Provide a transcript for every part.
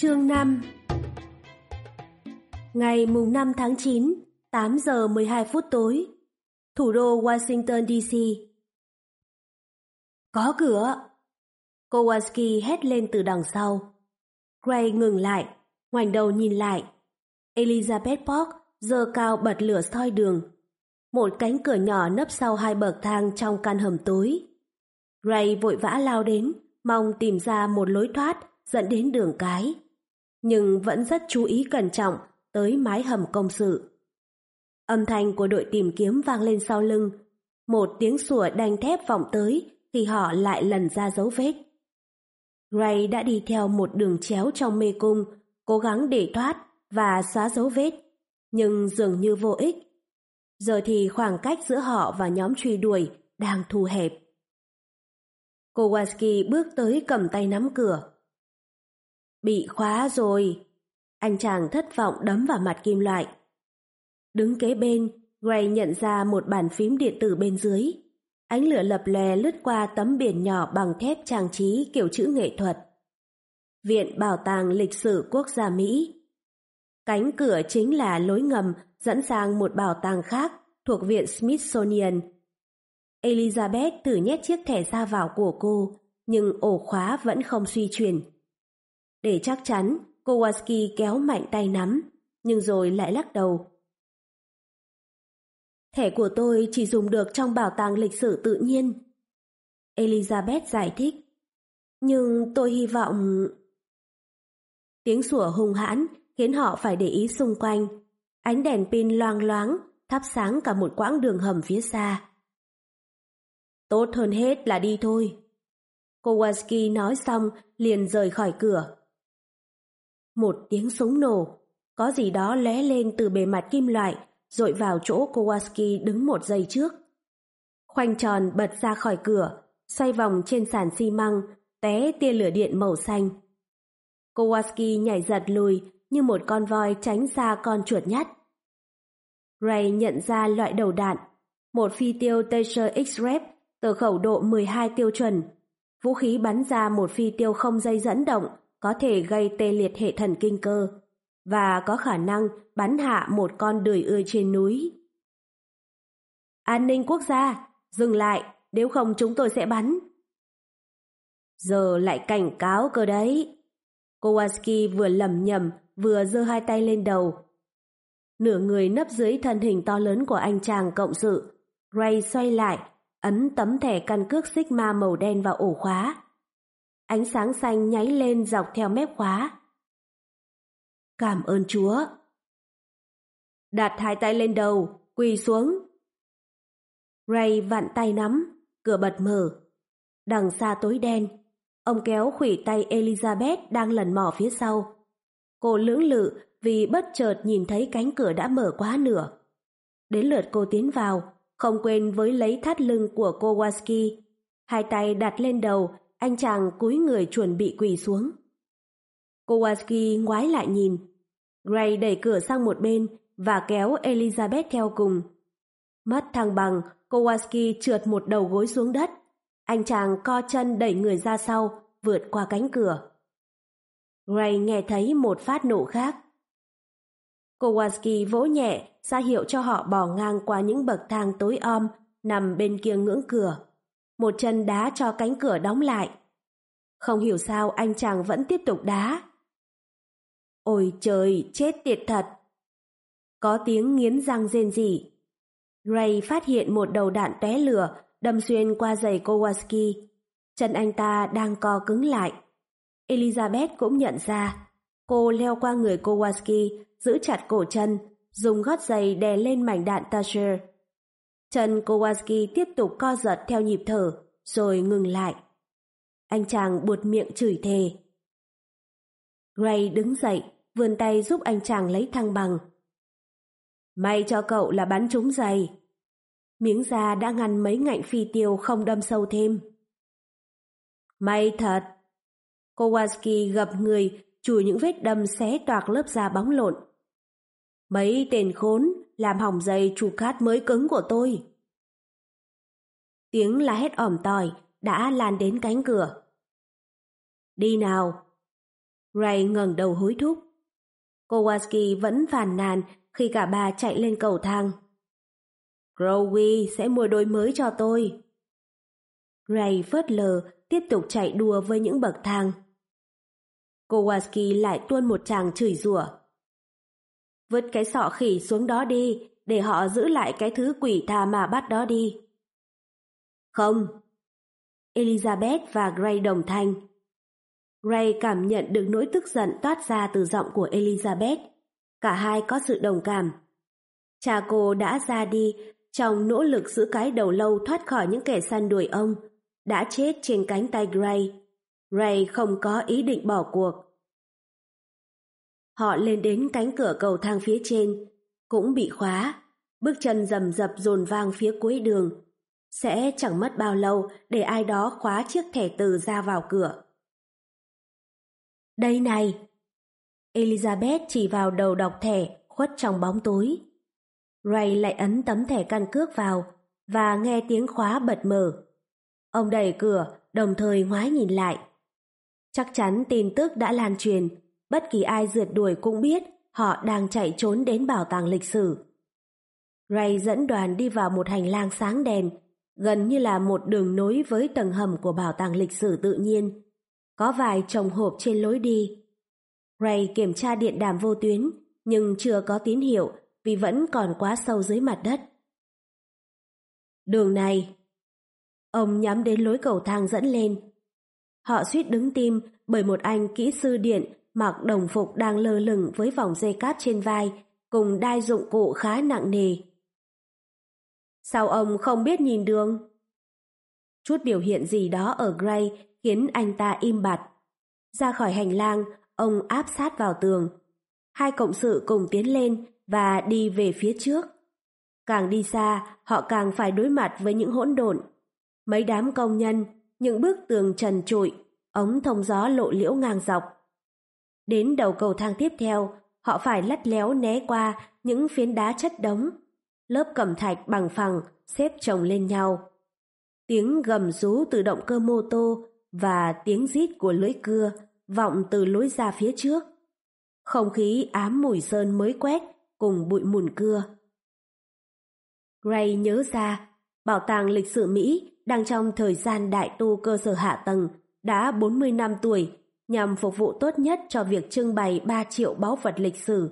Chương 5 Ngày mùng 5 tháng 9, 8 giờ 12 phút tối, thủ đô Washington DC. Có cửa! Kowalski hét lên từ đằng sau. Gray ngừng lại, ngoảnh đầu nhìn lại. Elizabeth Park giơ cao bật lửa soi đường. Một cánh cửa nhỏ nấp sau hai bậc thang trong căn hầm tối. Gray vội vã lao đến, mong tìm ra một lối thoát dẫn đến đường cái. Nhưng vẫn rất chú ý cẩn trọng tới mái hầm công sự. Âm thanh của đội tìm kiếm vang lên sau lưng. Một tiếng sủa đanh thép vọng tới thì họ lại lần ra dấu vết. Ray đã đi theo một đường chéo trong mê cung, cố gắng để thoát và xóa dấu vết, nhưng dường như vô ích. Giờ thì khoảng cách giữa họ và nhóm truy đuổi đang thu hẹp. Kowalski bước tới cầm tay nắm cửa. Bị khóa rồi. Anh chàng thất vọng đấm vào mặt kim loại. Đứng kế bên, Gray nhận ra một bàn phím điện tử bên dưới. Ánh lửa lập lè lướt qua tấm biển nhỏ bằng thép trang trí kiểu chữ nghệ thuật. Viện Bảo tàng Lịch sử Quốc gia Mỹ Cánh cửa chính là lối ngầm dẫn sang một bảo tàng khác thuộc Viện Smithsonian. Elizabeth thử nhét chiếc thẻ ra vào của cô, nhưng ổ khóa vẫn không suy chuyển. Để chắc chắn, Kowalski kéo mạnh tay nắm, nhưng rồi lại lắc đầu. Thẻ của tôi chỉ dùng được trong bảo tàng lịch sử tự nhiên. Elizabeth giải thích. Nhưng tôi hy vọng... Tiếng sủa hung hãn khiến họ phải để ý xung quanh. Ánh đèn pin loang loáng, thắp sáng cả một quãng đường hầm phía xa. Tốt hơn hết là đi thôi. Kowalski nói xong liền rời khỏi cửa. Một tiếng súng nổ, có gì đó lóe lên từ bề mặt kim loại, dội vào chỗ Kowalski đứng một giây trước. Khoanh tròn bật ra khỏi cửa, xoay vòng trên sàn xi măng, té tia lửa điện màu xanh. Kowalski nhảy giật lùi như một con voi tránh xa con chuột nhắt. Ray nhận ra loại đầu đạn, một phi tiêu Taser X-Rep từ khẩu độ 12 tiêu chuẩn. Vũ khí bắn ra một phi tiêu không dây dẫn động có thể gây tê liệt hệ thần kinh cơ và có khả năng bắn hạ một con đười ươi trên núi. An ninh quốc gia, dừng lại, nếu không chúng tôi sẽ bắn. Giờ lại cảnh cáo cơ đấy. Kowalski vừa lầm nhầm vừa giơ hai tay lên đầu. Nửa người nấp dưới thân hình to lớn của anh chàng cộng sự. Ray xoay lại, ấn tấm thẻ căn cước Sigma màu đen vào ổ khóa. Ánh sáng xanh nháy lên dọc theo mép khóa. Cảm ơn Chúa. Đặt hai tay lên đầu, quỳ xuống. Ray vặn tay nắm, cửa bật mở. Đằng xa tối đen, ông kéo khủy tay Elizabeth đang lần mò phía sau. Cô lưỡng lự vì bất chợt nhìn thấy cánh cửa đã mở quá nửa. Đến lượt cô tiến vào, không quên với lấy thắt lưng của Kowalski. Hai tay đặt lên đầu, anh chàng cúi người chuẩn bị quỳ xuống. Kowalski ngoái lại nhìn. Gray đẩy cửa sang một bên và kéo Elizabeth theo cùng. Mất thăng bằng, Kowalski trượt một đầu gối xuống đất. Anh chàng co chân đẩy người ra sau, vượt qua cánh cửa. Gray nghe thấy một phát nổ khác. Kowalski vỗ nhẹ, ra hiệu cho họ bò ngang qua những bậc thang tối om, nằm bên kia ngưỡng cửa. Một chân đá cho cánh cửa đóng lại. Không hiểu sao anh chàng vẫn tiếp tục đá. Ôi trời, chết tiệt thật! Có tiếng nghiến răng rên rỉ. Ray phát hiện một đầu đạn té lửa đâm xuyên qua giày Kowalski. Chân anh ta đang co cứng lại. Elizabeth cũng nhận ra. Cô leo qua người Kowalski, giữ chặt cổ chân, dùng gót giày đè lên mảnh đạn Tasher. Chân Kowalski tiếp tục co giật theo nhịp thở, rồi ngừng lại. Anh chàng buột miệng chửi thề. Gray đứng dậy, vươn tay giúp anh chàng lấy thăng bằng. May cho cậu là bắn trúng giày. Miếng da đã ngăn mấy ngạnh phi tiêu không đâm sâu thêm. May thật, Kowalski gập người, chùi những vết đâm xé toạc lớp da bóng lộn. Mấy tên khốn làm hỏng dây chu cát mới cứng của tôi. Tiếng la hét ỏm tỏi đã lan đến cánh cửa. Đi nào! Ray ngẩng đầu hối thúc. Kowalski vẫn phàn nàn khi cả ba chạy lên cầu thang. Growy sẽ mua đôi mới cho tôi. Ray phớt lờ, tiếp tục chạy đua với những bậc thang. Kowalski lại tuôn một tràng chửi rủa. Vứt cái sọ khỉ xuống đó đi, để họ giữ lại cái thứ quỷ tà mà bắt đó đi. Không. Elizabeth và Gray đồng thanh. Gray cảm nhận được nỗi tức giận toát ra từ giọng của Elizabeth. Cả hai có sự đồng cảm. Cha cô đã ra đi trong nỗ lực giữ cái đầu lâu thoát khỏi những kẻ săn đuổi ông, đã chết trên cánh tay Gray. Gray không có ý định bỏ cuộc. Họ lên đến cánh cửa cầu thang phía trên, cũng bị khóa. Bước chân rầm rập dồn vang phía cuối đường. Sẽ chẳng mất bao lâu để ai đó khóa chiếc thẻ từ ra vào cửa. Đây này! Elizabeth chỉ vào đầu đọc thẻ khuất trong bóng tối. Ray lại ấn tấm thẻ căn cước vào và nghe tiếng khóa bật mở. Ông đẩy cửa, đồng thời ngoái nhìn lại. Chắc chắn tin tức đã lan truyền, bất kỳ ai rượt đuổi cũng biết họ đang chạy trốn đến bảo tàng lịch sử. Ray dẫn đoàn đi vào một hành lang sáng đèn, gần như là một đường nối với tầng hầm của bảo tàng lịch sử tự nhiên. Có vài chồng hộp trên lối đi. Ray kiểm tra điện đàm vô tuyến, nhưng chưa có tín hiệu vì vẫn còn quá sâu dưới mặt đất. Đường này. Ông nhắm đến lối cầu thang dẫn lên. Họ suýt đứng tim bởi một anh kỹ sư điện mặc đồng phục đang lơ lửng với vòng dây cáp trên vai cùng đai dụng cụ khá nặng nề. Sao ông không biết nhìn đường? Chút biểu hiện gì đó ở Gray khiến anh ta im bặt. Ra khỏi hành lang, ông áp sát vào tường. Hai cộng sự cùng tiến lên và đi về phía trước. Càng đi xa, họ càng phải đối mặt với những hỗn độn. Mấy đám công nhân, những bức tường trần trụi, ống thông gió lộ liễu ngang dọc. Đến đầu cầu thang tiếp theo, họ phải lắt léo né qua những phiến đá chất đống, lớp cẩm thạch bằng phẳng xếp chồng lên nhau. Tiếng gầm rú từ động cơ mô tô và tiếng rít của lưỡi cưa vọng từ lối ra phía trước. Không khí ám mùi sơn mới quét cùng bụi mùn cưa. Gray nhớ ra, bảo tàng lịch sử Mỹ đang trong thời gian đại tu cơ sở hạ tầng đã 40 năm tuổi nhằm phục vụ tốt nhất cho việc trưng bày 3 triệu báu vật lịch sử.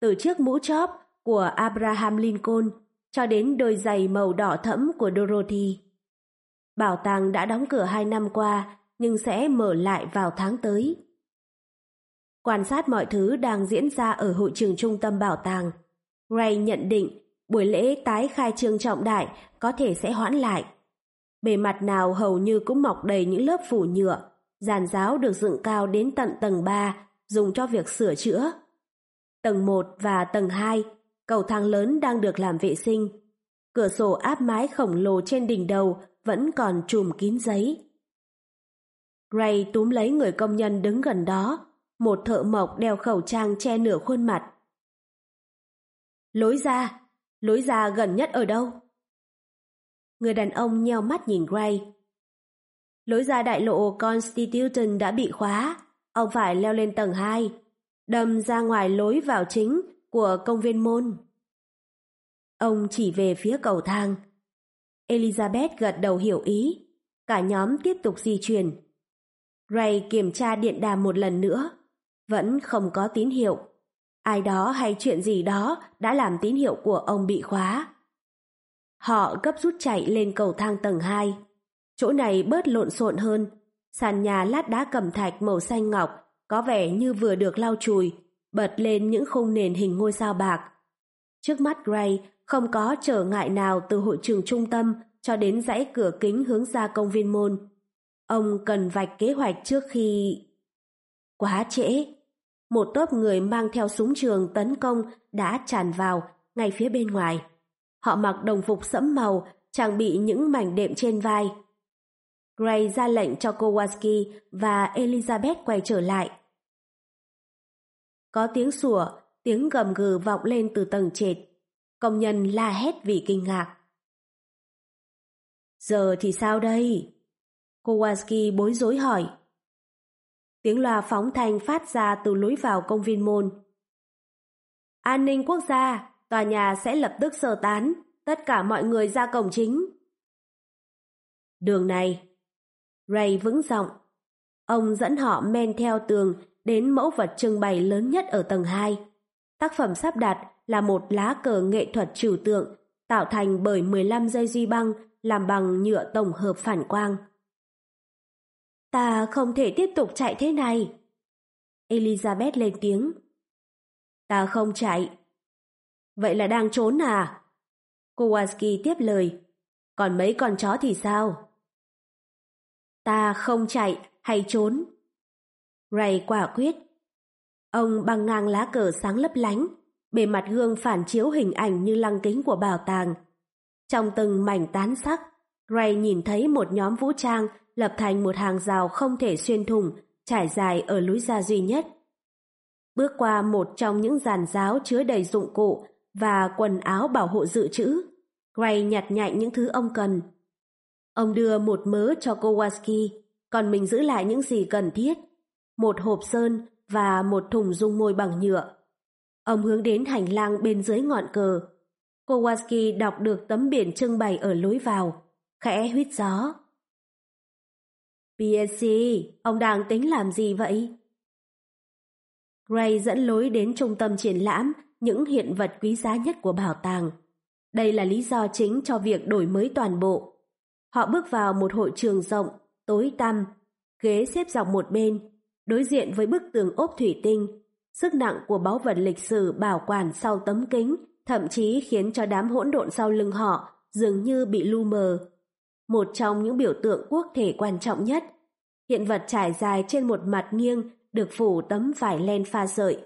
Từ chiếc mũ chóp của Abraham Lincoln cho đến đôi giày màu đỏ thẫm của Dorothy. Bảo tàng đã đóng cửa hai năm qua nhưng sẽ mở lại vào tháng tới. Quan sát mọi thứ đang diễn ra ở hội trường trung tâm bảo tàng. Gray nhận định buổi lễ tái khai trương trọng đại có thể sẽ hoãn lại. Bề mặt nào hầu như cũng mọc đầy những lớp phủ nhựa, giàn giáo được dựng cao đến tận tầng 3, dùng cho việc sửa chữa. Tầng 1 và tầng 2, cầu thang lớn đang được làm vệ sinh. Cửa sổ áp mái khổng lồ trên đỉnh đầu vẫn còn trùm kín giấy. Gray túm lấy người công nhân đứng gần đó, một thợ mộc đeo khẩu trang che nửa khuôn mặt. Lối ra, lối ra gần nhất ở đâu? Người đàn ông nheo mắt nhìn Gray. Lối ra đại lộ Constitution đã bị khóa, ông phải leo lên tầng 2, đâm ra ngoài lối vào chính của công viên môn. Ông chỉ về phía cầu thang. Elizabeth gật đầu hiểu ý, cả nhóm tiếp tục di chuyển. Ray kiểm tra điện đàm một lần nữa, vẫn không có tín hiệu. Ai đó hay chuyện gì đó đã làm tín hiệu của ông bị khóa. Họ gấp rút chạy lên cầu thang tầng 2. Chỗ này bớt lộn xộn hơn. Sàn nhà lát đá cẩm thạch màu xanh ngọc có vẻ như vừa được lau chùi, bật lên những khung nền hình ngôi sao bạc. Trước mắt Gray không có trở ngại nào từ hội trường trung tâm cho đến dãy cửa kính hướng ra công viên môn. Ông cần vạch kế hoạch trước khi... Quá trễ. Một tốp người mang theo súng trường tấn công đã tràn vào ngay phía bên ngoài. Họ mặc đồng phục sẫm màu, trang bị những mảnh đệm trên vai. Gray ra lệnh cho Kowalski và Elizabeth quay trở lại. Có tiếng sủa, tiếng gầm gừ vọng lên từ tầng trệt. Công nhân la hét vì kinh ngạc. Giờ thì sao đây? Kowalski bối rối hỏi. tiếng loa phóng thanh phát ra từ lối vào công viên môn. An ninh quốc gia, tòa nhà sẽ lập tức sơ tán, tất cả mọi người ra cổng chính. Đường này. Ray vững giọng. Ông dẫn họ men theo tường đến mẫu vật trưng bày lớn nhất ở tầng 2. Tác phẩm sắp đặt là một lá cờ nghệ thuật trừu tượng, tạo thành bởi 15 dây duy băng, làm bằng nhựa tổng hợp phản quang. Ta không thể tiếp tục chạy thế này. Elizabeth lên tiếng. Ta không chạy. Vậy là đang trốn à? Kowalski tiếp lời. Còn mấy con chó thì sao? Ta không chạy hay trốn. Ray quả quyết. Ông băng ngang lá cờ sáng lấp lánh, bề mặt gương phản chiếu hình ảnh như lăng kính của bảo tàng. Trong từng mảnh tán sắc, Ray nhìn thấy một nhóm vũ trang lập thành một hàng rào không thể xuyên thủng, trải dài ở lối ra duy nhất. Bước qua một trong những giàn giáo chứa đầy dụng cụ và quần áo bảo hộ dự trữ, Gray nhặt nhạnh những thứ ông cần. Ông đưa một mớ cho Kowalski, còn mình giữ lại những gì cần thiết, một hộp sơn và một thùng dung môi bằng nhựa. Ông hướng đến hành lang bên dưới ngọn cờ. Kowalski đọc được tấm biển trưng bày ở lối vào, khẽ huyết gió. PSC, ông đang tính làm gì vậy? Gray dẫn lối đến trung tâm triển lãm những hiện vật quý giá nhất của bảo tàng. Đây là lý do chính cho việc đổi mới toàn bộ. Họ bước vào một hội trường rộng, tối tăm, ghế xếp dọc một bên, đối diện với bức tường ốp thủy tinh. Sức nặng của báu vật lịch sử bảo quản sau tấm kính thậm chí khiến cho đám hỗn độn sau lưng họ dường như bị lu mờ. Một trong những biểu tượng quốc thể quan trọng nhất, hiện vật trải dài trên một mặt nghiêng được phủ tấm vải len pha sợi.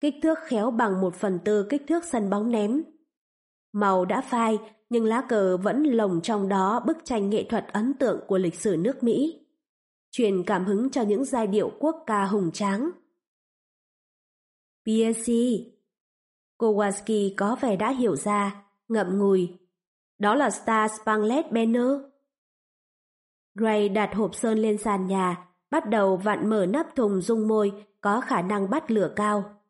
Kích thước khéo bằng một phần tư kích thước sân bóng ném. Màu đã phai, nhưng lá cờ vẫn lồng trong đó bức tranh nghệ thuật ấn tượng của lịch sử nước Mỹ. Truyền cảm hứng cho những giai điệu quốc ca hùng tráng. PSC Kowalski có vẻ đã hiểu ra, ngậm ngùi. Đó là Star Spangled Banner. Gray đặt hộp sơn lên sàn nhà, bắt đầu vặn mở nắp thùng dung môi có khả năng bắt lửa cao.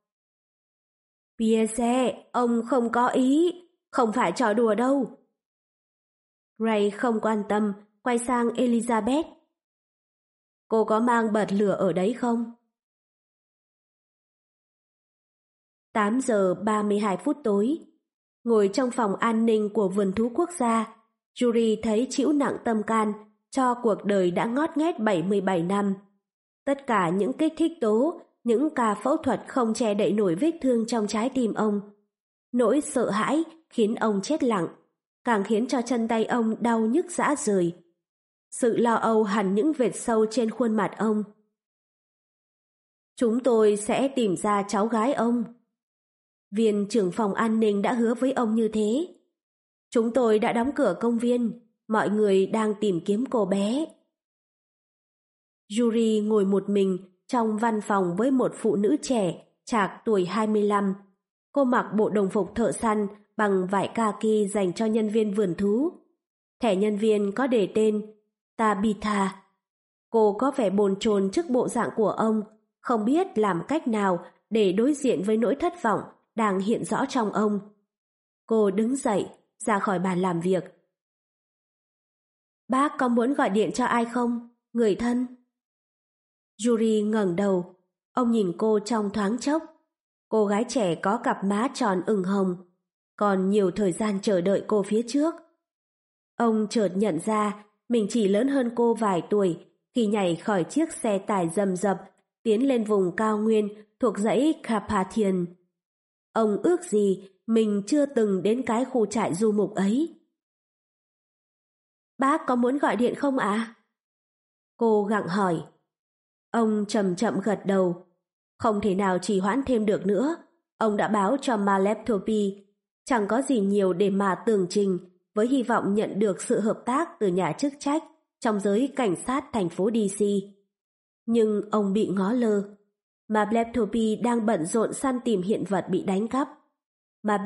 Pierre, ông không có ý, không phải trò đùa đâu. Ray không quan tâm, quay sang Elizabeth. Cô có mang bật lửa ở đấy không? 8 giờ 32 phút tối. Ngồi trong phòng an ninh của vườn thú quốc gia, Yuri thấy chịu nặng tâm can cho cuộc đời đã ngót nghét 77 năm. Tất cả những kích thích tố, những ca phẫu thuật không che đậy nổi vết thương trong trái tim ông. Nỗi sợ hãi khiến ông chết lặng, càng khiến cho chân tay ông đau nhức dã rời. Sự lo âu hẳn những vệt sâu trên khuôn mặt ông. Chúng tôi sẽ tìm ra cháu gái ông. Viên trưởng phòng an ninh đã hứa với ông như thế. Chúng tôi đã đóng cửa công viên, mọi người đang tìm kiếm cô bé. Yuri ngồi một mình trong văn phòng với một phụ nữ trẻ, chạc tuổi 25. Cô mặc bộ đồng phục thợ săn bằng vải kaki dành cho nhân viên vườn thú. Thẻ nhân viên có đề tên Tabitha. Cô có vẻ bồn chồn trước bộ dạng của ông, không biết làm cách nào để đối diện với nỗi thất vọng đang hiện rõ trong ông. Cô đứng dậy, ra khỏi bàn làm việc. Bác có muốn gọi điện cho ai không? Người thân? Yuri ngẩng đầu, ông nhìn cô trong thoáng chốc. Cô gái trẻ có cặp má tròn ửng hồng, còn nhiều thời gian chờ đợi cô phía trước. Ông chợt nhận ra mình chỉ lớn hơn cô vài tuổi khi nhảy khỏi chiếc xe tải rầm rập tiến lên vùng cao nguyên thuộc dãy Carpathian. Ông ước gì mình chưa từng đến cái khu trại du mục ấy. Bác có muốn gọi điện không ạ? Cô gặng hỏi. Ông chậm chậm gật đầu. Không thể nào trì hoãn thêm được nữa. Ông đã báo cho Maleptopi, chẳng có gì nhiều để mà tường trình, với hy vọng nhận được sự hợp tác từ nhà chức trách trong giới cảnh sát thành phố DC. Nhưng ông bị ngó lơ mà đang bận rộn săn tìm hiện vật bị đánh cắp. Mà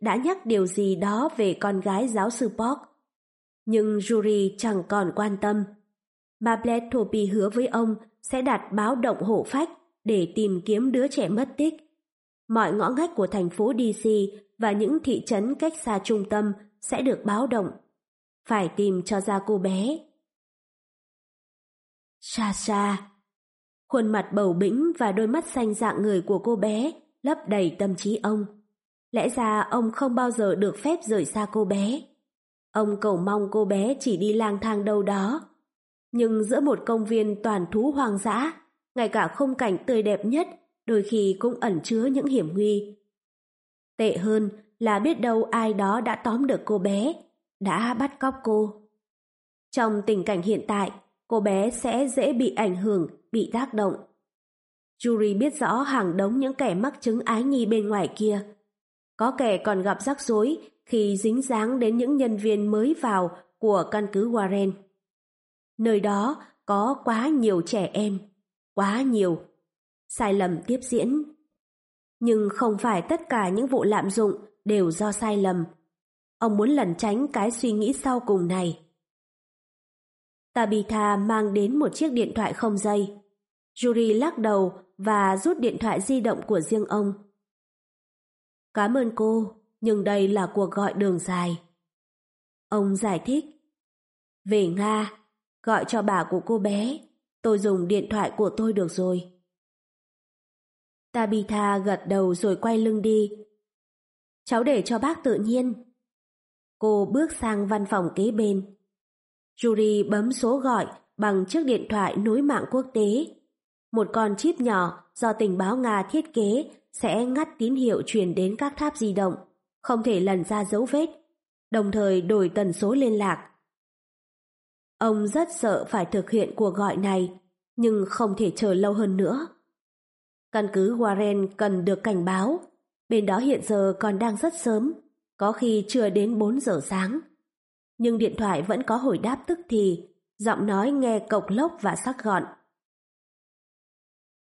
đã nhắc điều gì đó về con gái giáo sư Park. Nhưng Yuri chẳng còn quan tâm. Mà hứa với ông sẽ đặt báo động hổ phách để tìm kiếm đứa trẻ mất tích. Mọi ngõ ngách của thành phố DC và những thị trấn cách xa trung tâm sẽ được báo động. Phải tìm cho ra cô bé. Xa xa. Khuôn mặt bầu bĩnh và đôi mắt xanh dạng người của cô bé lấp đầy tâm trí ông. Lẽ ra ông không bao giờ được phép rời xa cô bé. Ông cầu mong cô bé chỉ đi lang thang đâu đó. Nhưng giữa một công viên toàn thú hoang dã, ngay cả khung cảnh tươi đẹp nhất đôi khi cũng ẩn chứa những hiểm nguy. Tệ hơn là biết đâu ai đó đã tóm được cô bé, đã bắt cóc cô. Trong tình cảnh hiện tại, cô bé sẽ dễ bị ảnh hưởng, bị tác động. Yuri biết rõ hàng đống những kẻ mắc chứng ái nhi bên ngoài kia. Có kẻ còn gặp rắc rối khi dính dáng đến những nhân viên mới vào của căn cứ Warren. Nơi đó có quá nhiều trẻ em, quá nhiều. Sai lầm tiếp diễn. Nhưng không phải tất cả những vụ lạm dụng đều do sai lầm. Ông muốn lẩn tránh cái suy nghĩ sau cùng này. Tabitha mang đến một chiếc điện thoại không dây. Yuri lắc đầu và rút điện thoại di động của riêng ông. Cảm ơn cô, nhưng đây là cuộc gọi đường dài. Ông giải thích. Về Nga, gọi cho bà của cô bé, tôi dùng điện thoại của tôi được rồi. Tabitha gật đầu rồi quay lưng đi. Cháu để cho bác tự nhiên. Cô bước sang văn phòng kế bên. Yuri bấm số gọi bằng chiếc điện thoại nối mạng quốc tế. Một con chip nhỏ do tình báo Nga thiết kế sẽ ngắt tín hiệu truyền đến các tháp di động, không thể lần ra dấu vết, đồng thời đổi tần số liên lạc. Ông rất sợ phải thực hiện cuộc gọi này, nhưng không thể chờ lâu hơn nữa. Căn cứ Warren cần được cảnh báo, bên đó hiện giờ còn đang rất sớm, có khi chưa đến 4 giờ sáng. Nhưng điện thoại vẫn có hồi đáp tức thì, giọng nói nghe cộc lốc và sắc gọn.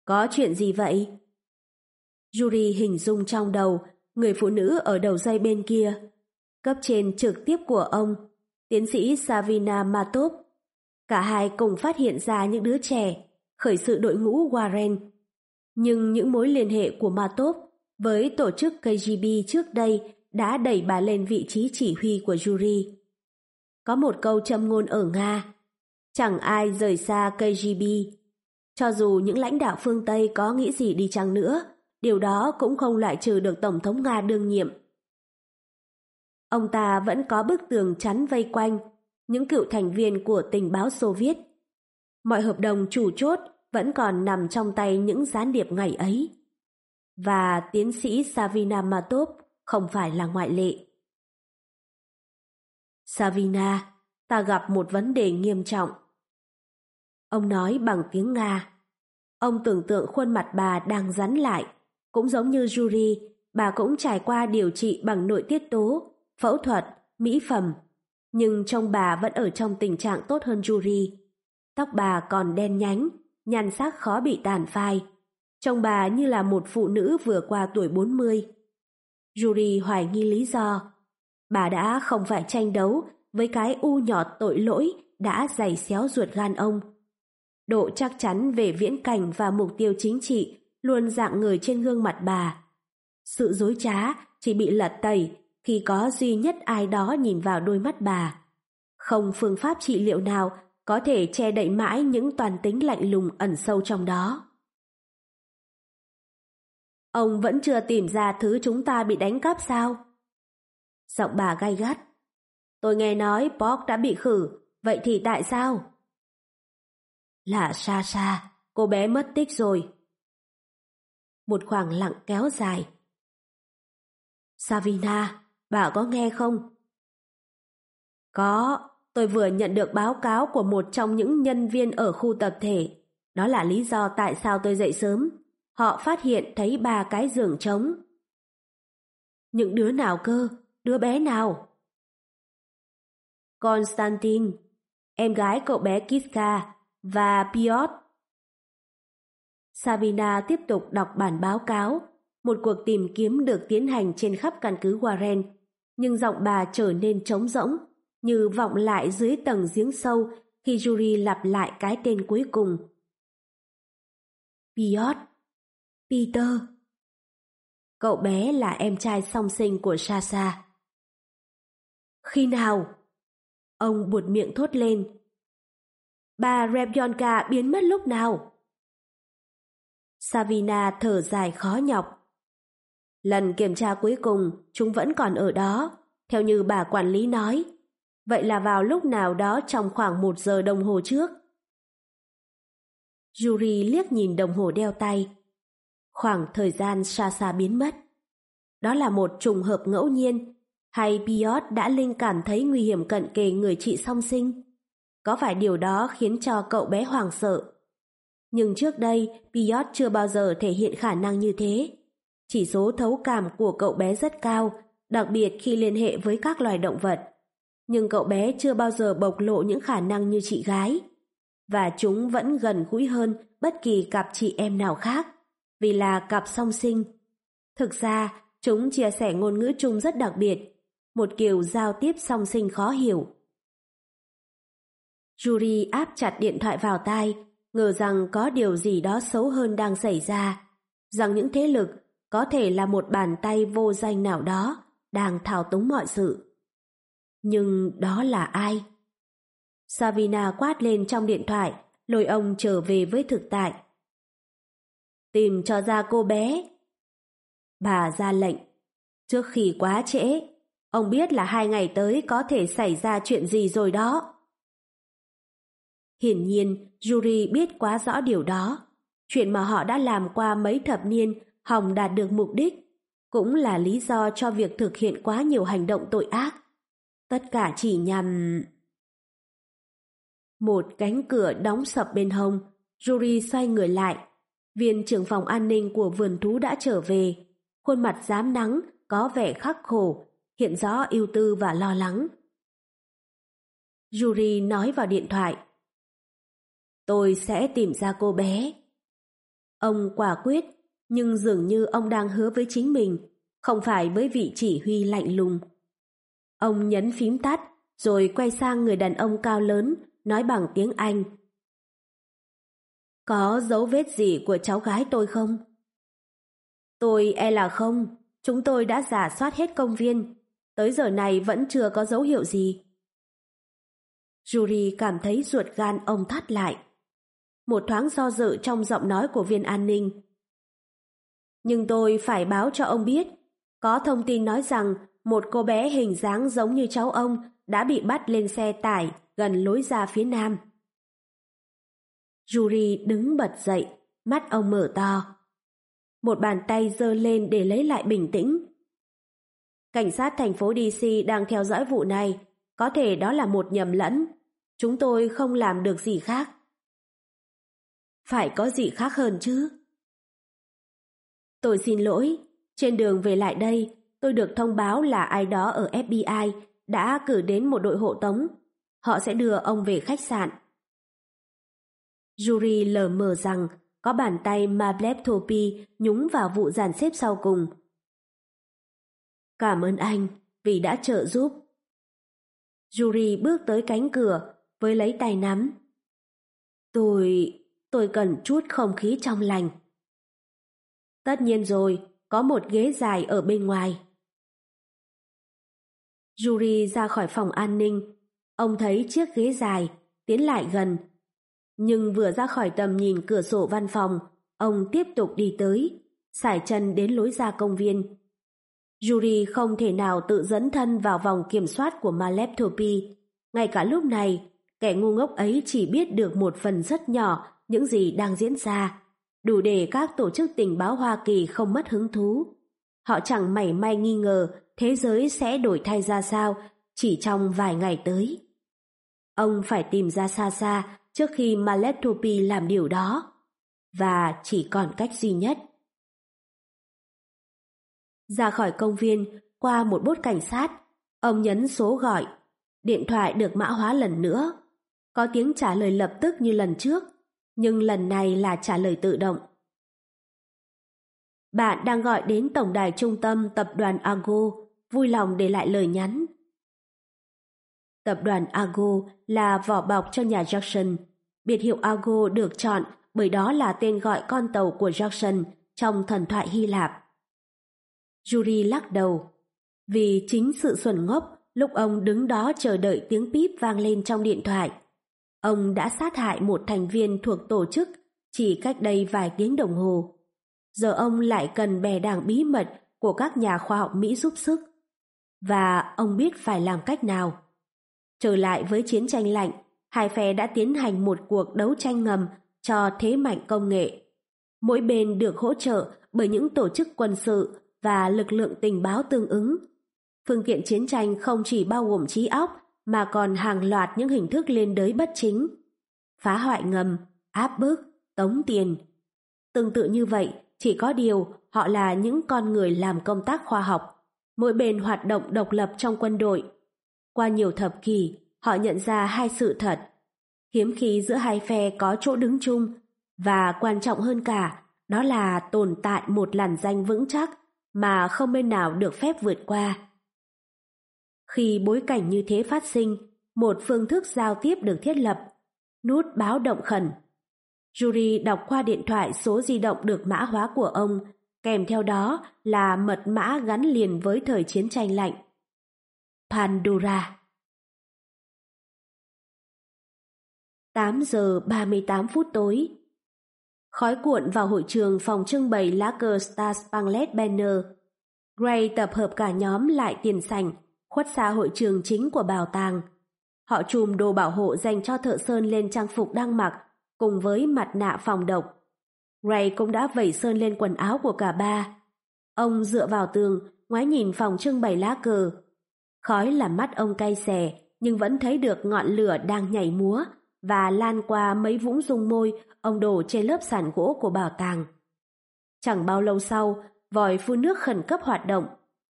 Có chuyện gì vậy? Yuri hình dung trong đầu, người phụ nữ ở đầu dây bên kia. Cấp trên trực tiếp của ông, tiến sĩ Savina Matop. Cả hai cùng phát hiện ra những đứa trẻ, khởi sự đội ngũ Warren. Nhưng những mối liên hệ của Matop với tổ chức KGB trước đây đã đẩy bà lên vị trí chỉ huy của Yuri. Có một câu châm ngôn ở Nga, chẳng ai rời xa KGB. Cho dù những lãnh đạo phương Tây có nghĩ gì đi chăng nữa, điều đó cũng không loại trừ được Tổng thống Nga đương nhiệm. Ông ta vẫn có bức tường chắn vây quanh những cựu thành viên của tình báo Xô Viết. Mọi hợp đồng chủ chốt vẫn còn nằm trong tay những gián điệp ngày ấy. Và tiến sĩ Savina Matop không phải là ngoại lệ. Savina, ta gặp một vấn đề nghiêm trọng. Ông nói bằng tiếng Nga. Ông tưởng tượng khuôn mặt bà đang rắn lại, cũng giống như Yuri, bà cũng trải qua điều trị bằng nội tiết tố, phẫu thuật, mỹ phẩm, nhưng trông bà vẫn ở trong tình trạng tốt hơn Yuri. Tóc bà còn đen nhánh, nhan sắc khó bị tàn phai. Trông bà như là một phụ nữ vừa qua tuổi 40. Yuri hoài nghi lý do. Bà đã không phải tranh đấu với cái u nhọt tội lỗi đã giày xéo ruột gan ông. Độ chắc chắn về viễn cảnh và mục tiêu chính trị luôn dạng người trên gương mặt bà. Sự dối trá chỉ bị lật tẩy khi có duy nhất ai đó nhìn vào đôi mắt bà. Không phương pháp trị liệu nào có thể che đậy mãi những toàn tính lạnh lùng ẩn sâu trong đó. Ông vẫn chưa tìm ra thứ chúng ta bị đánh cắp sao? Giọng bà gai gắt. Tôi nghe nói Borg đã bị khử, vậy thì tại sao? Là xa xa, cô bé mất tích rồi. Một khoảng lặng kéo dài. Savina, bà có nghe không? Có, tôi vừa nhận được báo cáo của một trong những nhân viên ở khu tập thể. Đó là lý do tại sao tôi dậy sớm. Họ phát hiện thấy ba cái giường trống. Những đứa nào cơ? Đứa bé nào? Constantine, em gái cậu bé Kiska và Piotr. Sabina tiếp tục đọc bản báo cáo. Một cuộc tìm kiếm được tiến hành trên khắp căn cứ Warren, nhưng giọng bà trở nên trống rỗng, như vọng lại dưới tầng giếng sâu khi Yuri lặp lại cái tên cuối cùng. Piot Peter. Cậu bé là em trai song sinh của Sasa. Khi nào? Ông buột miệng thốt lên. Bà Rebionka biến mất lúc nào? Savina thở dài khó nhọc. Lần kiểm tra cuối cùng, chúng vẫn còn ở đó, theo như bà quản lý nói. Vậy là vào lúc nào đó trong khoảng một giờ đồng hồ trước. Yuri liếc nhìn đồng hồ đeo tay. Khoảng thời gian xa xa biến mất. Đó là một trùng hợp ngẫu nhiên, hay Piot đã linh cảm thấy nguy hiểm cận kề người chị song sinh? Có phải điều đó khiến cho cậu bé hoảng sợ? Nhưng trước đây, Piot chưa bao giờ thể hiện khả năng như thế. Chỉ số thấu cảm của cậu bé rất cao, đặc biệt khi liên hệ với các loài động vật. Nhưng cậu bé chưa bao giờ bộc lộ những khả năng như chị gái. Và chúng vẫn gần gũi hơn bất kỳ cặp chị em nào khác, vì là cặp song sinh. Thực ra, chúng chia sẻ ngôn ngữ chung rất đặc biệt, một kiểu giao tiếp song sinh khó hiểu. Yuri áp chặt điện thoại vào tai, ngờ rằng có điều gì đó xấu hơn đang xảy ra, rằng những thế lực có thể là một bàn tay vô danh nào đó đang thao túng mọi sự. Nhưng đó là ai? Savina quát lên trong điện thoại, lôi ông trở về với thực tại. Tìm cho ra cô bé. Bà ra lệnh. Trước khi quá trễ, ông biết là hai ngày tới có thể xảy ra chuyện gì rồi đó. Hiển nhiên, Yuri biết quá rõ điều đó. Chuyện mà họ đã làm qua mấy thập niên hòng đạt được mục đích, cũng là lý do cho việc thực hiện quá nhiều hành động tội ác. Tất cả chỉ nhằm... Một cánh cửa đóng sập bên hông, Yuri xoay người lại. Viên trưởng phòng an ninh của vườn thú đã trở về. Khuôn mặt dám nắng, có vẻ khắc khổ, hiện rõ ưu tư và lo lắng. Yuri nói vào điện thoại. Tôi sẽ tìm ra cô bé. Ông quả quyết, nhưng dường như ông đang hứa với chính mình, không phải với vị chỉ huy lạnh lùng. Ông nhấn phím tắt, rồi quay sang người đàn ông cao lớn, nói bằng tiếng Anh. Có dấu vết gì của cháu gái tôi không? Tôi e là không, chúng tôi đã giả soát hết công viên, tới giờ này vẫn chưa có dấu hiệu gì. Yuri cảm thấy ruột gan ông thắt lại. Một thoáng do dự trong giọng nói của viên an ninh. Nhưng tôi phải báo cho ông biết, có thông tin nói rằng một cô bé hình dáng giống như cháu ông đã bị bắt lên xe tải gần lối ra phía nam. Yuri đứng bật dậy, mắt ông mở to. Một bàn tay giơ lên để lấy lại bình tĩnh. Cảnh sát thành phố DC đang theo dõi vụ này, có thể đó là một nhầm lẫn. Chúng tôi không làm được gì khác. Phải có gì khác hơn chứ? Tôi xin lỗi, trên đường về lại đây, tôi được thông báo là ai đó ở FBI đã cử đến một đội hộ tống. Họ sẽ đưa ông về khách sạn. Yuri lờ mờ rằng có bàn tay Mablev nhúng vào vụ dàn xếp sau cùng. Cảm ơn anh vì đã trợ giúp. Yuri bước tới cánh cửa với lấy tay nắm. Tôi... tôi cần chút không khí trong lành. Tất nhiên rồi, có một ghế dài ở bên ngoài. Yuri ra khỏi phòng an ninh. Ông thấy chiếc ghế dài, tiến lại gần. Nhưng vừa ra khỏi tầm nhìn cửa sổ văn phòng, ông tiếp tục đi tới, sải chân đến lối ra công viên. Yuri không thể nào tự dẫn thân vào vòng kiểm soát của Maleptopi. Ngay cả lúc này, kẻ ngu ngốc ấy chỉ biết được một phần rất nhỏ những gì đang diễn ra đủ để các tổ chức tình báo Hoa Kỳ không mất hứng thú. Họ chẳng mảy may nghi ngờ thế giới sẽ đổi thay ra sao chỉ trong vài ngày tới. Ông phải tìm ra xa xa trước khi Maletopi làm điều đó. Và chỉ còn cách duy nhất. Ra khỏi công viên, qua một bốt cảnh sát, ông nhấn số gọi. Điện thoại được mã hóa lần nữa. Có tiếng trả lời lập tức như lần trước nhưng lần này là trả lời tự động. Bạn đang gọi đến tổng đài trung tâm tập đoàn Ago, vui lòng để lại lời nhắn. Tập đoàn Ago là vỏ bọc cho nhà Jackson. Biệt hiệu Ago được chọn bởi đó là tên gọi con tàu của Jackson trong thần thoại Hy Lạp. Yuri lắc đầu. Vì chính sự xuẩn ngốc lúc ông đứng đó chờ đợi tiếng píp vang lên trong điện thoại. Ông đã sát hại một thành viên thuộc tổ chức chỉ cách đây vài tiếng đồng hồ. Giờ ông lại cần bè đảng bí mật của các nhà khoa học Mỹ giúp sức. Và ông biết phải làm cách nào. Trở lại với chiến tranh lạnh, hai phe đã tiến hành một cuộc đấu tranh ngầm cho thế mạnh công nghệ. Mỗi bên được hỗ trợ bởi những tổ chức quân sự và lực lượng tình báo tương ứng. Phương tiện chiến tranh không chỉ bao gồm trí óc mà còn hàng loạt những hình thức liên đới bất chính. Phá hoại ngầm, áp bức, tống tiền. Tương tự như vậy, chỉ có điều họ là những con người làm công tác khoa học. Mỗi bên hoạt động độc lập trong quân đội. Qua nhiều thập kỷ, họ nhận ra hai sự thật. Hiếm khi giữa hai phe có chỗ đứng chung và quan trọng hơn cả, đó là tồn tại một làn danh vững chắc mà không bên nào được phép vượt qua. Khi bối cảnh như thế phát sinh, một phương thức giao tiếp được thiết lập, nút báo động khẩn. Yuri đọc qua điện thoại số di động được mã hóa của ông, kèm theo đó là mật mã gắn liền với thời chiến tranh lạnh. Pandora 8 giờ 38 phút tối Khói cuộn vào hội trường phòng trưng bày lá cờ Star Spangled Banner. Gray tập hợp cả nhóm lại tiền sảnh, khuất xa hội trường chính của bảo tàng. Họ chùm đồ bảo hộ dành cho thợ sơn lên trang phục đang mặc, cùng với mặt nạ phòng độc. ray cũng đã vẩy sơn lên quần áo của cả ba. Ông dựa vào tường, ngoái nhìn phòng trưng bày lá cờ. Khói làm mắt ông cay xè, nhưng vẫn thấy được ngọn lửa đang nhảy múa và lan qua mấy vũng dung môi ông đổ trên lớp sàn gỗ của bảo tàng. Chẳng bao lâu sau, vòi phun nước khẩn cấp hoạt động.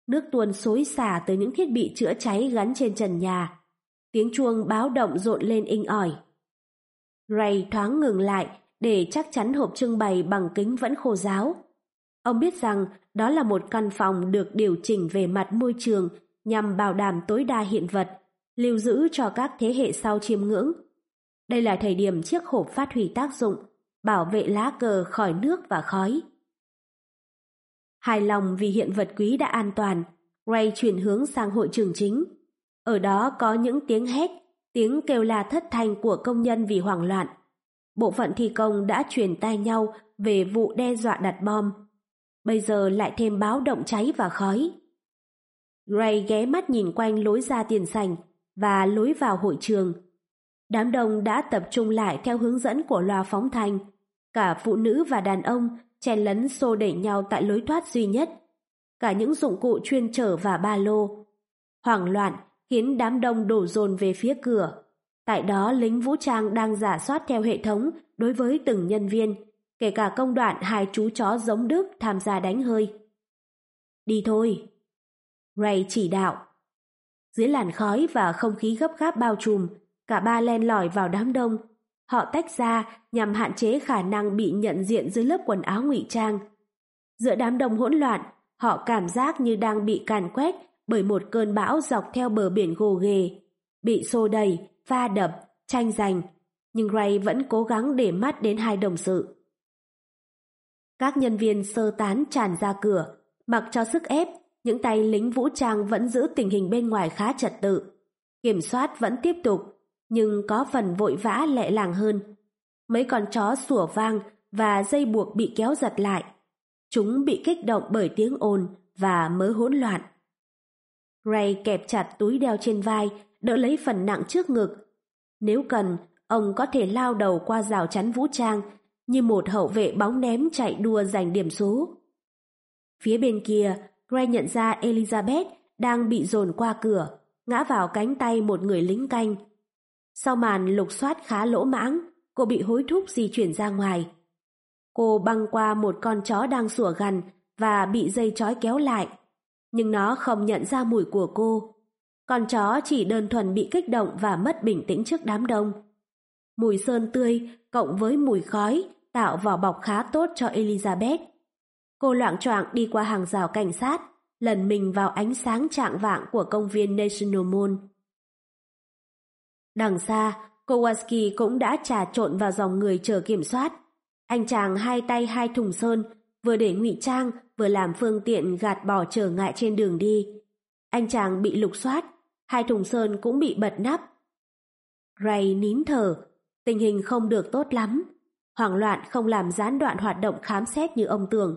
Nước tuôn xối xả từ những thiết bị chữa cháy gắn trên trần nhà. Tiếng chuông báo động rộn lên inh ỏi. Ray thoáng ngừng lại để chắc chắn hộp trưng bày bằng kính vẫn khô ráo. Ông biết rằng đó là một căn phòng được điều chỉnh về mặt môi trường nhằm bảo đảm tối đa hiện vật, lưu giữ cho các thế hệ sau chiêm ngưỡng. Đây là thời điểm chiếc hộp phát huy tác dụng, bảo vệ lá cờ khỏi nước và khói. Hài lòng vì hiện vật quý đã an toàn, Ray chuyển hướng sang hội trường chính. Ở đó có những tiếng hét, tiếng kêu la thất thanh của công nhân vì hoảng loạn. Bộ phận thi công đã truyền tai nhau về vụ đe dọa đặt bom. Bây giờ lại thêm báo động cháy và khói. Ray ghé mắt nhìn quanh lối ra tiền sảnh và lối vào hội trường. Đám đông đã tập trung lại theo hướng dẫn của loa phóng thanh. Cả phụ nữ và đàn ông chen lấn xô đẩy nhau tại lối thoát duy nhất. Cả những dụng cụ chuyên trở và ba lô. Hoảng loạn khiến đám đông đổ dồn về phía cửa. Tại đó lính vũ trang đang giả soát theo hệ thống đối với từng nhân viên, kể cả công đoạn hai chú chó giống Đức tham gia đánh hơi. Đi thôi. Ray chỉ đạo. Dưới làn khói và không khí gấp gáp bao trùm, cả ba len lỏi vào đám đông. Họ tách ra nhằm hạn chế khả năng bị nhận diện dưới lớp quần áo ngụy trang. Giữa đám đông hỗn loạn, họ cảm giác như đang bị càn quét bởi một cơn bão dọc theo bờ biển gồ ghề, bị xô đẩy, va đập, tranh giành. Nhưng Ray vẫn cố gắng để mắt đến hai đồng sự. Các nhân viên sơ tán tràn ra cửa, mặc cho sức ép, những tay lính vũ trang vẫn giữ tình hình bên ngoài khá trật tự. Kiểm soát vẫn tiếp tục, nhưng có phần vội vã lẹ làng hơn. Mấy con chó sủa vang và dây buộc bị kéo giật lại. Chúng bị kích động bởi tiếng ồn và mớ hỗn loạn. Ray kẹp chặt túi đeo trên vai, đỡ lấy phần nặng trước ngực. Nếu cần, ông có thể lao đầu qua rào chắn vũ trang như một hậu vệ bóng ném chạy đua giành điểm số. Phía bên kia, Ray nhận ra Elizabeth đang bị dồn qua cửa, ngã vào cánh tay một người lính canh. Sau màn lục soát khá lỗ mãng, cô bị hối thúc di chuyển ra ngoài. Cô băng qua một con chó đang sủa gằn và bị dây chói kéo lại. Nhưng nó không nhận ra mùi của cô. Con chó chỉ đơn thuần bị kích động và mất bình tĩnh trước đám đông. Mùi sơn tươi cộng với mùi khói tạo vỏ bọc khá tốt cho Elizabeth. Cô loạn choạng đi qua hàng rào cảnh sát, lần mình vào ánh sáng trạng vạng của công viên National Mall. Đằng xa, Kowalski cũng đã trà trộn vào dòng người chờ kiểm soát. Anh chàng hai tay hai thùng sơn, vừa để ngụy trang, vừa làm phương tiện gạt bỏ trở ngại trên đường đi. Anh chàng bị lục soát, hai thùng sơn cũng bị bật nắp. Ray nín thở, tình hình không được tốt lắm. Hoảng loạn không làm gián đoạn hoạt động khám xét như ông tưởng.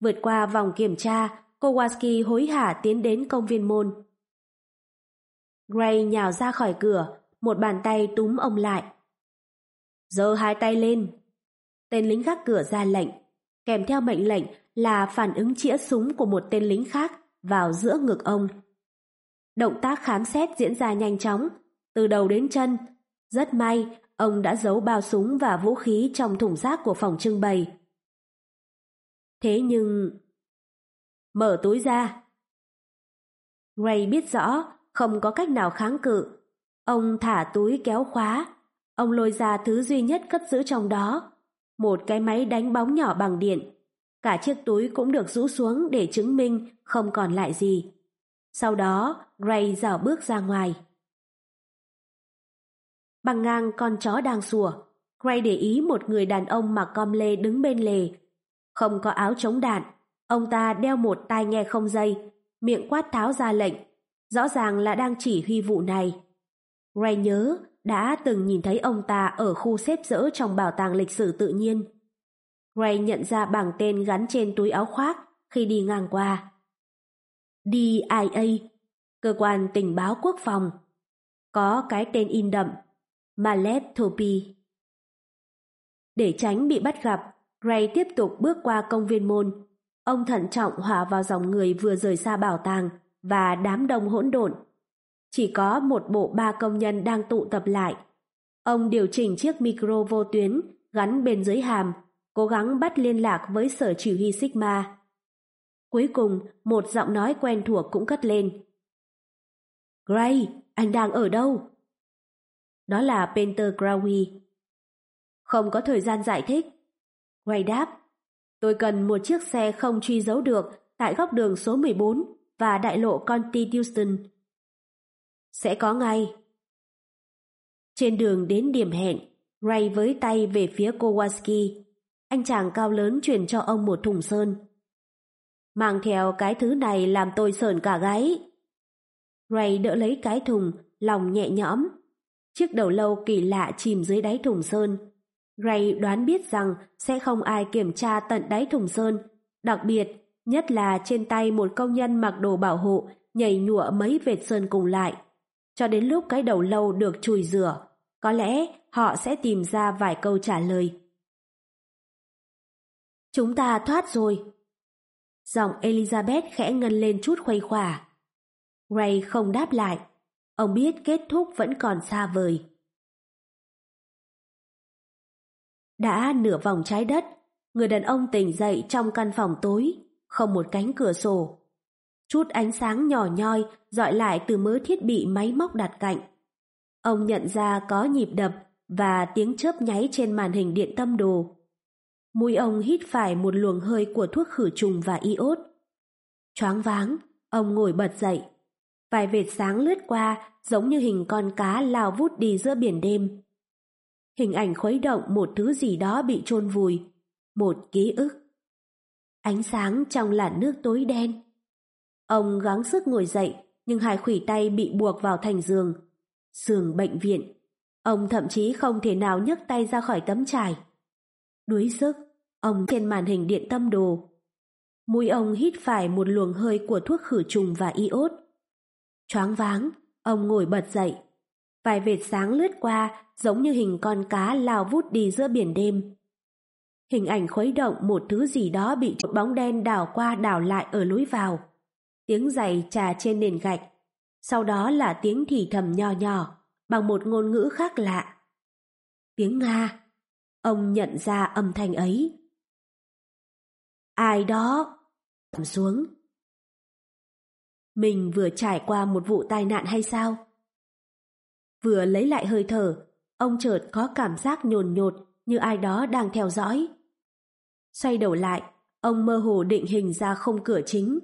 Vượt qua vòng kiểm tra, Kowalski hối hả tiến đến công viên môn. Gray nhào ra khỏi cửa, một bàn tay túm ông lại. Giơ hai tay lên. Tên lính gác cửa ra lệnh, kèm theo mệnh lệnh là phản ứng chĩa súng của một tên lính khác vào giữa ngực ông. Động tác khám xét diễn ra nhanh chóng, từ đầu đến chân. Rất may, ông đã giấu bao súng và vũ khí trong thùng rác của phòng trưng bày. Thế nhưng... Mở túi ra. Ray biết rõ không có cách nào kháng cự. Ông thả túi kéo khóa. Ông lôi ra thứ duy nhất cất giữ trong đó. Một cái máy đánh bóng nhỏ bằng điện. Cả chiếc túi cũng được rũ xuống để chứng minh không còn lại gì. Sau đó, gray dạo bước ra ngoài. Bằng ngang con chó đang sủa, Gray để ý một người đàn ông mặc com lê đứng bên lề. Không có áo chống đạn, ông ta đeo một tai nghe không dây, miệng quát tháo ra lệnh, rõ ràng là đang chỉ huy vụ này. Ray nhớ đã từng nhìn thấy ông ta ở khu xếp dỡ trong bảo tàng lịch sử tự nhiên. Ray nhận ra bảng tên gắn trên túi áo khoác khi đi ngang qua. DIA, cơ quan tình báo quốc phòng. Có cái tên in đậm Malet Thopi. Để tránh bị bắt gặp, Ray tiếp tục bước qua công viên môn. Ông thận trọng hòa vào dòng người vừa rời xa bảo tàng và đám đông hỗn độn. Chỉ có một bộ ba công nhân đang tụ tập lại. Ông điều chỉnh chiếc micro vô tuyến gắn bên dưới hàm, cố gắng bắt liên lạc với sở chỉ huy Sigma. Cuối cùng, một giọng nói quen thuộc cũng cất lên. Gray, anh đang ở đâu? Đó là Peter Crowley. Không có thời gian giải thích. Gray đáp, tôi cần một chiếc xe không truy dấu được tại góc đường số 14 và đại lộ Constitution. Sẽ có ngay. Trên đường đến điểm hẹn, Ray với tay về phía Kowalski. Anh chàng cao lớn chuyển cho ông một thùng sơn. Mang theo cái thứ này làm tôi sờn cả gáy. Ray đỡ lấy cái thùng, lòng nhẹ nhõm Chiếc đầu lâu kỳ lạ chìm dưới đáy thùng sơn. Ray đoán biết rằng sẽ không ai kiểm tra tận đáy thùng sơn. Đặc biệt, nhất là trên tay một công nhân mặc đồ bảo hộ nhảy nhụa mấy vệt sơn cùng lại. Cho đến lúc cái đầu lâu được chùi rửa, có lẽ họ sẽ tìm ra vài câu trả lời. Chúng ta thoát rồi. Giọng Elizabeth khẽ ngân lên chút khuây khỏa. Ray không đáp lại. Ông biết kết thúc vẫn còn xa vời. Đã nửa vòng trái đất, người đàn ông tỉnh dậy trong căn phòng tối, không một cánh cửa sổ. Chút ánh sáng nhỏ nhoi dọi lại từ mớ thiết bị máy móc đặt cạnh. Ông nhận ra có nhịp đập và tiếng chớp nháy trên màn hình điện tâm đồ. Mũi ông hít phải một luồng hơi của thuốc khử trùng và iốt. Choáng váng, ông ngồi bật dậy. Vài vệt sáng lướt qua giống như hình con cá lao vút đi giữa biển đêm. Hình ảnh khuấy động một thứ gì đó bị chôn vùi, một ký ức. Ánh sáng trong làn nước tối đen. Ông gắng sức ngồi dậy, nhưng hai khủy tay bị buộc vào thành giường. Giường bệnh viện. Ông thậm chí không thể nào nhấc tay ra khỏi tấm trải. Đuối sức, ông trên màn hình điện tâm đồ. Mũi ông hít phải một luồng hơi của thuốc khử trùng và iốt. Choáng váng, ông ngồi bật dậy. Vài vệt sáng lướt qua giống như hình con cá lao vút đi giữa biển đêm. Hình ảnh khuấy động một thứ gì đó bị một bóng đen đảo qua đảo lại ở lối vào. Tiếng giày trà trên nền gạch. Sau đó là tiếng thì thầm nho nhỏ bằng một ngôn ngữ khác lạ. Tiếng Nga. Ông nhận ra âm thanh ấy. Ai đó? Cầm xuống. Mình vừa trải qua một vụ tai nạn hay sao? Vừa lấy lại hơi thở, ông chợt có cảm giác nhồn nhột như ai đó đang theo dõi. Xoay đầu lại, ông mơ hồ định hình ra không cửa chính.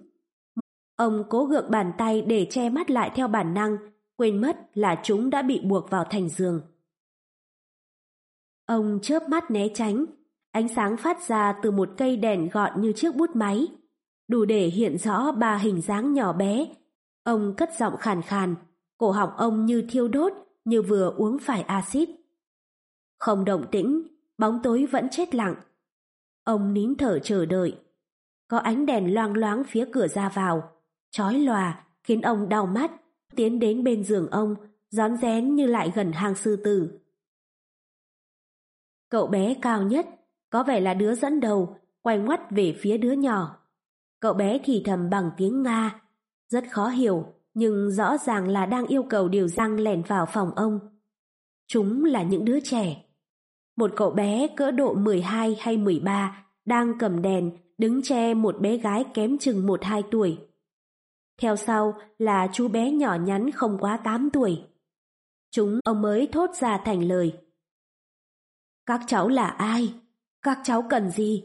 Ông cố gượng bàn tay để che mắt lại theo bản năng, quên mất là chúng đã bị buộc vào thành giường. Ông chớp mắt né tránh, ánh sáng phát ra từ một cây đèn gọn như chiếc bút máy, đủ để hiện rõ ba hình dáng nhỏ bé. Ông cất giọng khàn khàn, cổ họng ông như thiêu đốt, như vừa uống phải axit. Không động tĩnh, bóng tối vẫn chết lặng. Ông nín thở chờ đợi. Có ánh đèn loang loáng phía cửa ra vào, chói lòa, khiến ông đau mắt, tiến đến bên giường ông, rón rén như lại gần hang sư tử. Cậu bé cao nhất, có vẻ là đứa dẫn đầu, quay ngoắt về phía đứa nhỏ. Cậu bé thì thầm bằng tiếng Nga, rất khó hiểu, nhưng rõ ràng là đang yêu cầu điều răng lẻn vào phòng ông. Chúng là những đứa trẻ. Một cậu bé cỡ độ 12 hay 13 đang cầm đèn đứng che một bé gái kém chừng 1-2 tuổi. Theo sau là chú bé nhỏ nhắn không quá 8 tuổi. Chúng ông mới thốt ra thành lời. Các cháu là ai? Các cháu cần gì?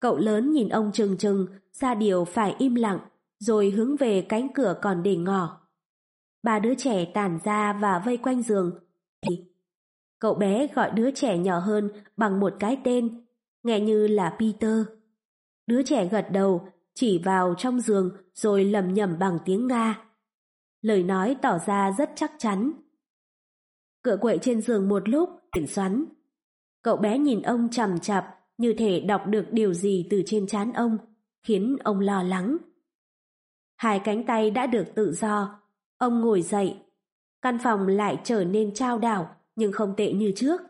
Cậu lớn nhìn ông trừng trừng, ra điều phải im lặng, rồi hướng về cánh cửa còn để ngỏ. Ba đứa trẻ tản ra và vây quanh giường. Cậu bé gọi đứa trẻ nhỏ hơn bằng một cái tên, nghe như là Peter. Đứa trẻ gật đầu, chỉ vào trong giường rồi lầm nhầm bằng tiếng Nga. Lời nói tỏ ra rất chắc chắn. Cửa quậy trên giường một lúc, chuyển xoắn. Cậu bé nhìn ông chằm chặp như thể đọc được điều gì từ trên trán ông, khiến ông lo lắng. Hai cánh tay đã được tự do, ông ngồi dậy. Căn phòng lại trở nên trao đảo, nhưng không tệ như trước.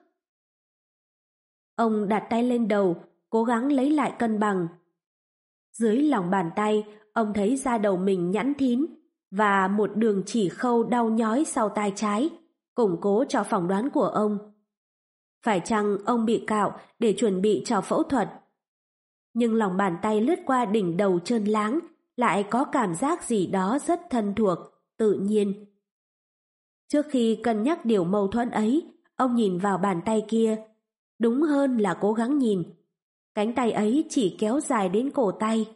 Ông đặt tay lên đầu, cố gắng lấy lại cân bằng. Dưới lòng bàn tay, ông thấy da đầu mình nhẵn thín và một đường chỉ khâu đau nhói sau tai trái, củng cố cho phỏng đoán của ông. Phải chăng ông bị cạo để chuẩn bị cho phẫu thuật? Nhưng lòng bàn tay lướt qua đỉnh đầu trơn láng lại có cảm giác gì đó rất thân thuộc, tự nhiên. Trước khi cân nhắc điều mâu thuẫn ấy, ông nhìn vào bàn tay kia. Đúng hơn là cố gắng nhìn. Cánh tay ấy chỉ kéo dài đến cổ tay.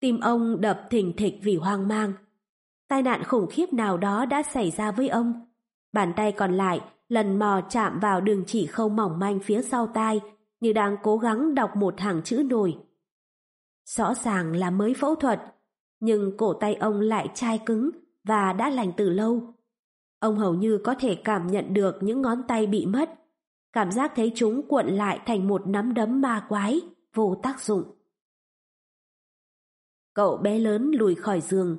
Tim ông đập thình thịch vì hoang mang. Tai nạn khủng khiếp nào đó đã xảy ra với ông. Bàn tay còn lại lần mò chạm vào đường chỉ khâu mỏng manh phía sau tai như đang cố gắng đọc một hàng chữ nổi. Rõ ràng là mới phẫu thuật, nhưng cổ tay ông lại chai cứng và đã lành từ lâu. Ông hầu như có thể cảm nhận được những ngón tay bị mất, cảm giác thấy chúng cuộn lại thành một nắm đấm ma quái, vô tác dụng. Cậu bé lớn lùi khỏi giường.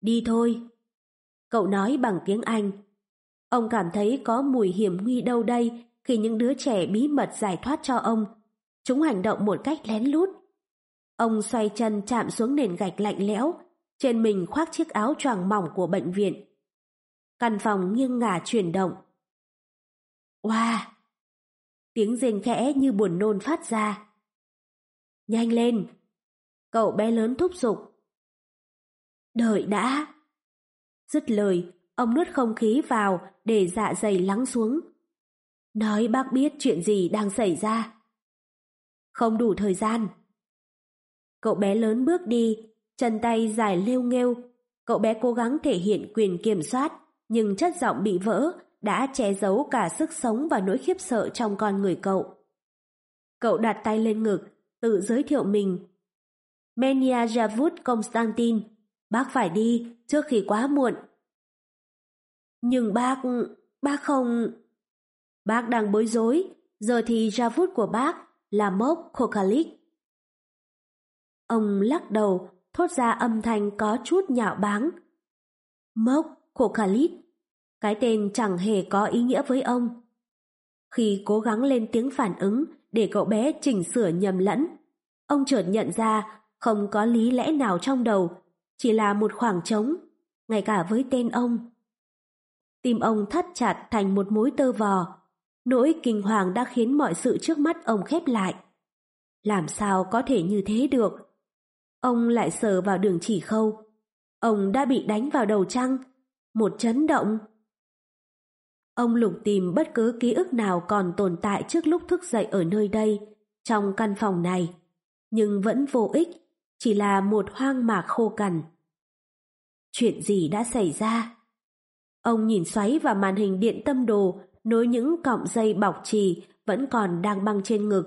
Đi thôi. Cậu nói bằng tiếng Anh. Ông cảm thấy có mùi hiểm nguy đâu đây khi những đứa trẻ bí mật giải thoát cho ông. Chúng hành động một cách lén lút. Ông xoay chân chạm xuống nền gạch lạnh lẽo, trên mình khoác chiếc áo choàng mỏng của bệnh viện. Căn phòng nghiêng ngả chuyển động. Wow! Tiếng rên khẽ như buồn nôn phát ra. Nhanh lên! Cậu bé lớn thúc giục. Đợi đã! Dứt lời, ông nuốt không khí vào để dạ dày lắng xuống. Nói bác biết chuyện gì đang xảy ra. Không đủ thời gian. Cậu bé lớn bước đi, chân tay dài lêu nghêu. Cậu bé cố gắng thể hiện quyền kiểm soát, nhưng chất giọng bị vỡ đã che giấu cả sức sống và nỗi khiếp sợ trong con người cậu. Cậu đặt tay lên ngực, tự giới thiệu mình. Menia Javut Konstantin, bác phải đi trước khi quá muộn. Nhưng bác, bác không... Bác đang bối rối, giờ thì Javut của bác là Mok Kokalik. Ông lắc đầu, thốt ra âm thanh có chút nhạo báng. Mok Khalid. cái tên chẳng hề có ý nghĩa với ông. Khi cố gắng lên tiếng phản ứng để cậu bé chỉnh sửa nhầm lẫn, ông chợt nhận ra không có lý lẽ nào trong đầu, chỉ là một khoảng trống, ngay cả với tên ông. Tim ông thắt chặt thành một mối tơ vò, nỗi kinh hoàng đã khiến mọi sự trước mắt ông khép lại. Làm sao có thể như thế được? Ông lại sờ vào đường chỉ khâu. Ông đã bị đánh vào đầu trăng. Một chấn động. Ông lục tìm bất cứ ký ức nào còn tồn tại trước lúc thức dậy ở nơi đây, trong căn phòng này. Nhưng vẫn vô ích, chỉ là một hoang mạc khô cằn. Chuyện gì đã xảy ra? Ông nhìn xoáy vào màn hình điện tâm đồ, nối những cọng dây bọc trì vẫn còn đang băng trên ngực.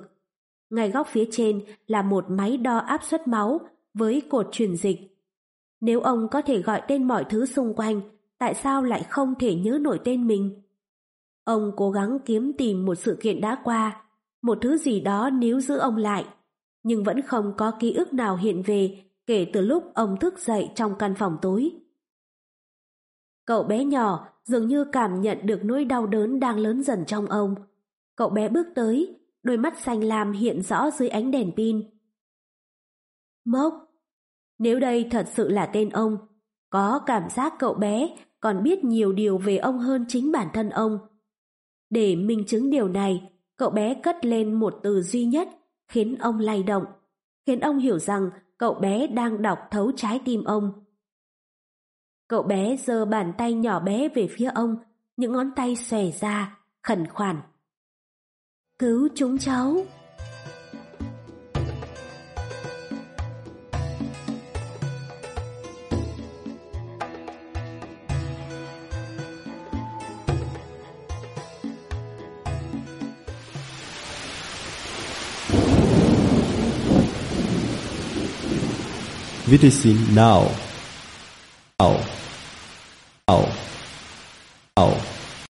Ngay góc phía trên là một máy đo áp suất máu với cột truyền dịch. Nếu ông có thể gọi tên mọi thứ xung quanh, tại sao lại không thể nhớ nổi tên mình? Ông cố gắng kiếm tìm một sự kiện đã qua, một thứ gì đó níu giữ ông lại, nhưng vẫn không có ký ức nào hiện về kể từ lúc ông thức dậy trong căn phòng tối. Cậu bé nhỏ dường như cảm nhận được nỗi đau đớn đang lớn dần trong ông. Cậu bé bước tới, đôi mắt xanh lam hiện rõ dưới ánh đèn pin. Mốc, nếu đây thật sự là tên ông, có cảm giác cậu bé còn biết nhiều điều về ông hơn chính bản thân ông. Để minh chứng điều này, cậu bé cất lên một từ duy nhất khiến ông lay động, khiến ông hiểu rằng cậu bé đang đọc thấu trái tim ông. Cậu bé giơ bàn tay nhỏ bé về phía ông, những ngón tay xòe ra, khẩn khoản. Cứu chúng cháu! Witnessing now. Now. Now. Now.